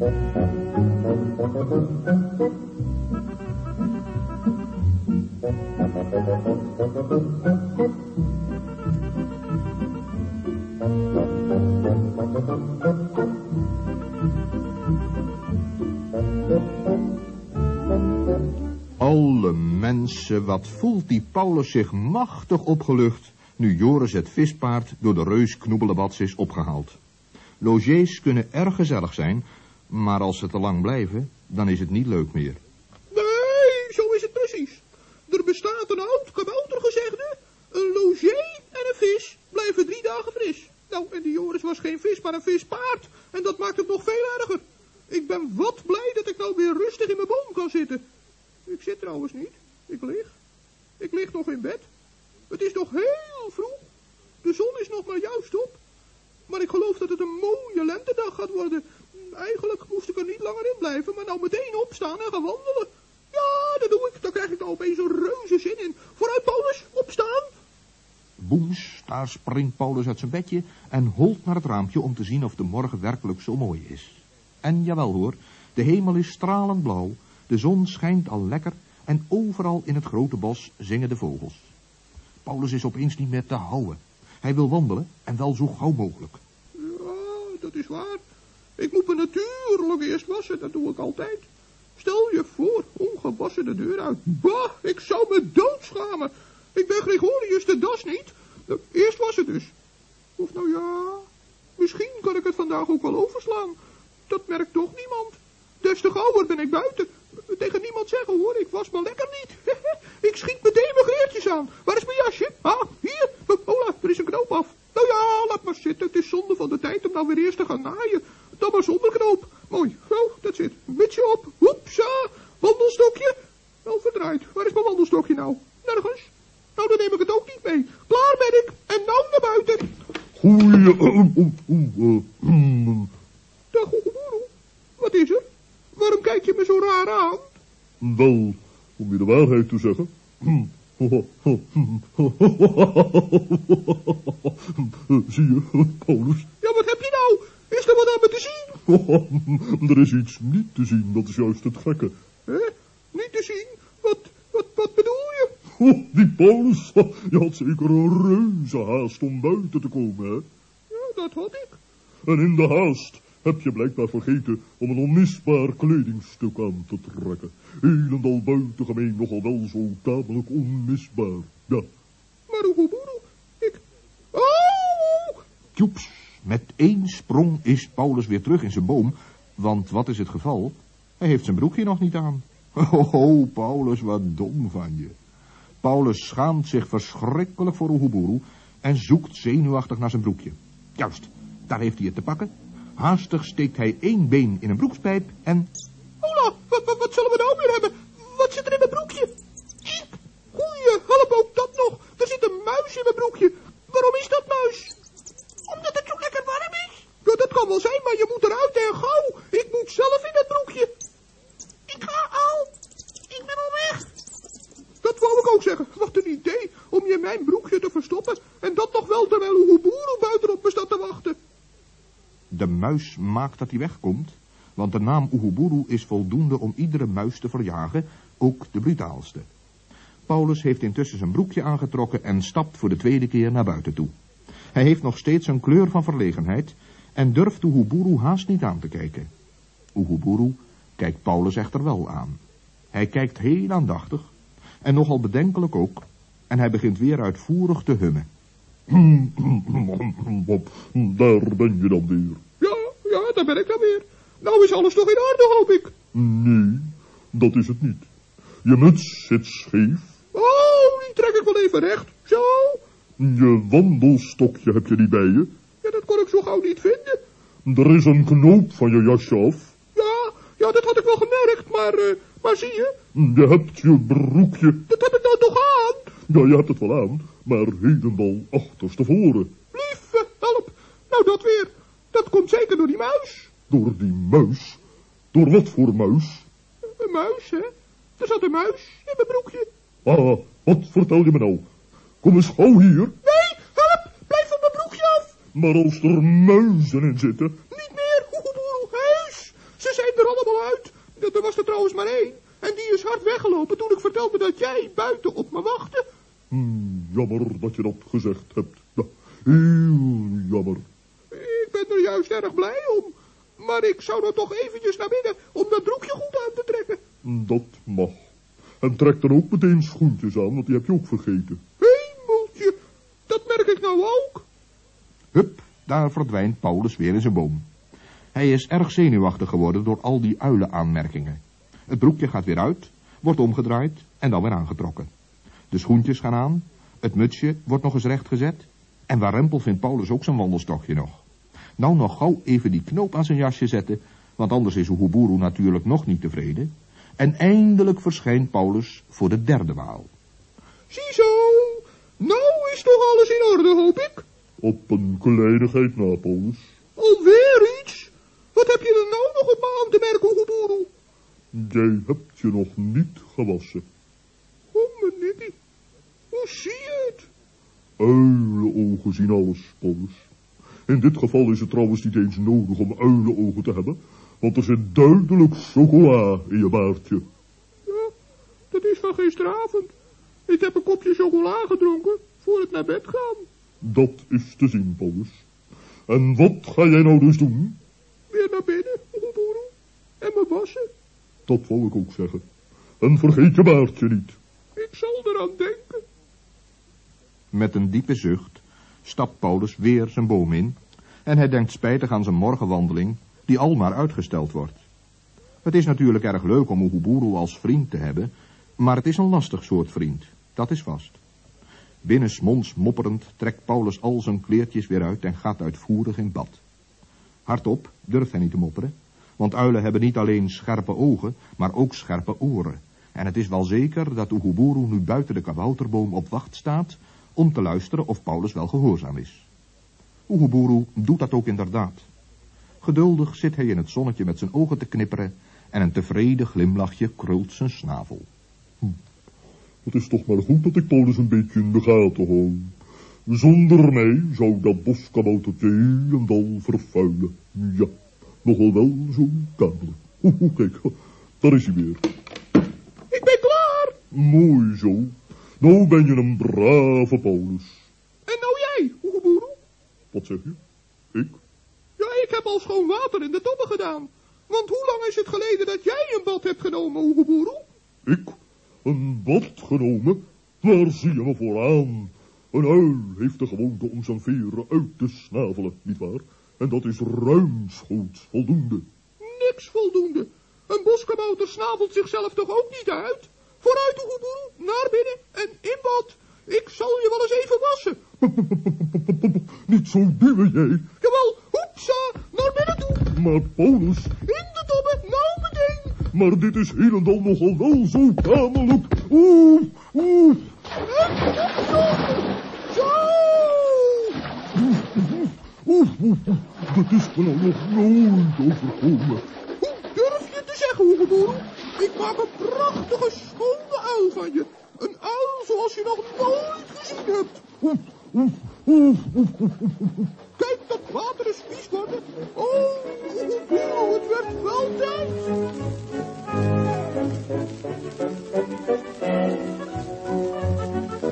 Alle mensen, wat voelt die Paulus zich machtig opgelucht... nu Joris het vispaard door de reus Knoebelebats is opgehaald. Logés kunnen erg gezellig zijn... maar als ze te lang blijven, dan is het niet leuk meer. Nee, zo is het precies. Er bestaat een oud kaboutergezegde. Een logé en een vis blijven drie dagen fris. Nou, en die Joris was geen vis, maar een vispaard. En dat maakt het nog veel erger. Ik ben wat blij dat ik nou weer rustig in mijn boom kan zitten. Ik zit trouwens niet. Ik lig. Ik lig nog in bed. Het is nog heel vroeg. De zon is nog maar juist op. Maar ik geloof dat het een mooie lentedag gaat worden. Eigenlijk moest ik er niet langer in blijven, maar nou meteen opstaan en gaan wandelen. Ja, dat doe ik. Dan krijg ik nou opeens een reuze zin in. Vooruit, Paulus, opstaan. Boems, daar springt Paulus uit zijn bedje en holt naar het raampje om te zien of de morgen werkelijk zo mooi is. En jawel hoor, de hemel is stralend blauw, de zon schijnt al lekker en overal in het grote bos zingen de vogels. Paulus is opeens niet meer te houden. Hij wil wandelen en wel zo gauw mogelijk. Ja, dat is waar. Ik moet me natuurlijk eerst wassen, dat doe ik altijd. Stel je voor, ongewassen de deur uit. Bah, ik zou me doodschamen. Ik ben Gregorius de Das niet. Nou, Eerst was het dus. Of nou ja, misschien kan ik het vandaag ook wel overslaan. Dat merkt toch niemand. Des te gauwer ben ik buiten. Tegen niemand zeggen hoor, ik was maar lekker niet. ik schiet meteen mijn kleertjes aan. Waar is mijn jasje? Ah, hier. Hola, er is een knoop af. Nou ja, laat maar zitten. Het is zonde van de tijd om nou weer eerst te gaan naaien. Dan maar zonder knoop. Mooi. Zo, dat zit. Mutsje op. Hoepsa. Wandelstokje. Wel verdraaid. Waar is mijn wandelstokje nou? Nergens. Nou, dan neem ik het ook niet mee. Klaar ben ik. En nou naar buiten. Goeie... eh, eh, hmm. Dag. Wat is er? Waarom kijk je me zo raar aan? Wel, om je de waarheid te zeggen. Zie je, Paulus? Ja, wat heb je nou? Is er wat aan me te zien? er is iets niet te zien, dat is juist het gekke. Hè? Niet te zien? Wat, wat, wat bedoel je? Oh, die Paulus, je had zeker een reuze haast om buiten te komen, hè? Ja, dat had ik. En in de haast heb je blijkbaar vergeten om een onmisbaar kledingstuk aan te trekken. Helemaal buitengemeen nogal wel zo tamelijk onmisbaar. Ja, Maar Oegeboeroe, ik... Oh! Tjoeps, met één sprong is Paulus weer terug in zijn boom, want wat is het geval? Hij heeft zijn broekje nog niet aan. Oh, Paulus, wat dom van je. Paulus schaamt zich verschrikkelijk voor Oeguburu en zoekt zenuwachtig naar zijn broekje. Juist, daar heeft hij het te pakken. Haastig steekt hij één been in een broekspijp en... Hola, wat zullen we nou weer hebben? Wat zit er in mijn broekje? Ik? Goeie, help ook dat nog. Er zit een muis in mijn broekje. Waarom is dat muis? Omdat het zo lekker warm is. Ja, dat kan wel zijn, maar je moet eruit en gauw. Ik moet zelf in dat broekje. Ik ga al. Ik ben al weg. Dat wou ik ook zeggen. Wat een idee om je in mijn broekje te verstoppen. En dat nog wel terwijl buiten op me staat te wachten. De muis maakt dat hij wegkomt, want de naam Oeguburu is voldoende om iedere muis te verjagen, ook de brutaalste. Paulus heeft intussen zijn broekje aangetrokken en stapt voor de tweede keer naar buiten toe. Hij heeft nog steeds een kleur van verlegenheid en durft Oeguburu haast niet aan te kijken. Oeguburu kijkt Paulus echter wel aan. Hij kijkt heel aandachtig en nogal bedenkelijk ook en hij begint weer uitvoerig te hummen. daar ben je dan weer. Ja, ja, daar ben ik dan weer. Nou is alles toch in orde, hoop ik. Nee, dat is het niet. Je muts zit scheef. Oh, die trek ik wel even recht. Zo. Je wandelstokje heb je niet bij je. Ja, dat kon ik zo gauw niet vinden. Er is een knoop van je jasje af. Ja, ja, dat had ik wel gemerkt, maar, eh, maar zie je, Je hebt je broekje. dat heb ik nou toch aan. Ja, je hebt het wel aan, maar helemaal achterstevoren. Lieve, help. Nou, dat weer. Dat komt zeker door die muis. Door die muis. Door wat voor muis? Een muis, hè? Er zat een muis in mijn broekje. Ah, wat vertel je me nou? Kom eens gauw hier. Maar als er muizen in zitten... Niet meer, huis. Ze zijn er allemaal uit. Er was er trouwens maar één. En die is hard weggelopen toen ik vertelde dat jij buiten op me wachtte. Hmm, jammer dat je dat gezegd hebt. Ja, heel jammer. Ik ben er juist erg blij om. Maar ik zou dan toch eventjes naar binnen om dat broekje goed aan te trekken. Dat mag. En trek dan ook meteen schoentjes aan, want die heb je ook vergeten. Hemeltje, dat merk ik nou ook. Hup, daar verdwijnt Paulus weer in zijn boom. Hij is erg zenuwachtig geworden door al die uilenaanmerkingen. Het broekje gaat weer uit, wordt omgedraaid en dan weer aangetrokken. De schoentjes gaan aan, het mutsje wordt nog eens recht gezet. En waarempel vindt Paulus ook zijn wandelstokje nog. Nou nog gauw even die knoop aan zijn jasje zetten, want anders is Oeguburu natuurlijk nog niet tevreden. En eindelijk verschijnt Paulus voor de derde maal. Ziezo, nou is toch alles in orde, hoop ik? Op een kleinigheid na, Paulus. Alweer iets? Wat heb je er nou nog op me aan te merken, Oeguburu? Jij hebt je nog niet gewassen. Oh, meneer, hoe zie je het? Uilenogen zien alles, Paulus. In dit geval is het trouwens niet eens nodig om uilenogen te hebben, want er zit duidelijk chocola in je baardje. Ja, dat is van gisteravond. Ik heb een kopje chocola gedronken voor het naar bed gaan. Dat is te zien, Paulus. En wat ga jij nou dus doen? Weer naar binnen, Oeguburu. En me wassen. Dat wou ik ook zeggen. En vergeet je baardje niet. Ik zal eraan denken. Met een diepe zucht stapt Paulus weer zijn boom in en hij denkt spijtig aan zijn morgenwandeling die al maar uitgesteld wordt. Het is natuurlijk erg leuk om Oeguburu als vriend te hebben, maar het is een lastig soort vriend, dat is vast. Binnensmonds mopperend trekt Paulus al zijn kleertjes weer uit en gaat uitvoerig in bad. Hardop durft hij niet te mopperen, want uilen hebben niet alleen scherpe ogen, maar ook scherpe oren. En het is wel zeker dat Oeguburu nu buiten de kabouterboom op wacht staat om te luisteren of Paulus wel gehoorzaam is. Oeguburu doet dat ook inderdaad. Geduldig zit hij in het zonnetje met zijn ogen te knipperen en een tevreden glimlachje krult zijn snavel. Het is toch maar goed dat ik Paulus een beetje in de gaten hou. Zonder mij zou dat boskaboutertje en dal vervuilen. Ja, nogal wel zo tamelijk. Oeh, kijk, daar is hij weer. Ik ben klaar. Mooi zo. Nou ben je een brave Paulus. En nou jij, Oeguburu? Wat zeg je? Ik? Ja, ik heb al schoon water in de tobbe gedaan. Want hoe lang is het geleden dat jij een bad hebt genomen, Oeguburu? Ik? Een bad genomen? Waar zie je me vooraan? Een uil heeft de gewoonte om zijn veren uit te snavelen, nietwaar? En dat is ruimschoots voldoende. Niks voldoende. Een boskabouter snavelt zichzelf toch ook niet uit? Vooruit, Oeguburu, naar binnen en in bad. Ik zal je wel eens even wassen. Niet zo duwen jij. Jawel, hoepsa, naar binnen toe. Maar Paulus, In de tobbe, nou meteen. Maar dit is helemaal nogal wel zo tamelijk. Oeh, oeh. Zo! Oeh, oeh, oeh, dat is me nou nog nooit overkomen. Hoe durf je te zeggen, Oeguburu? Ik maak een prachtige, schone uil van je. Een uil zoals je nog nooit gezien hebt. Oeh, oeh, oeh, oeh, oeh. Kijk, de spies worden. Oh, oh, het werd wel tijd. Thank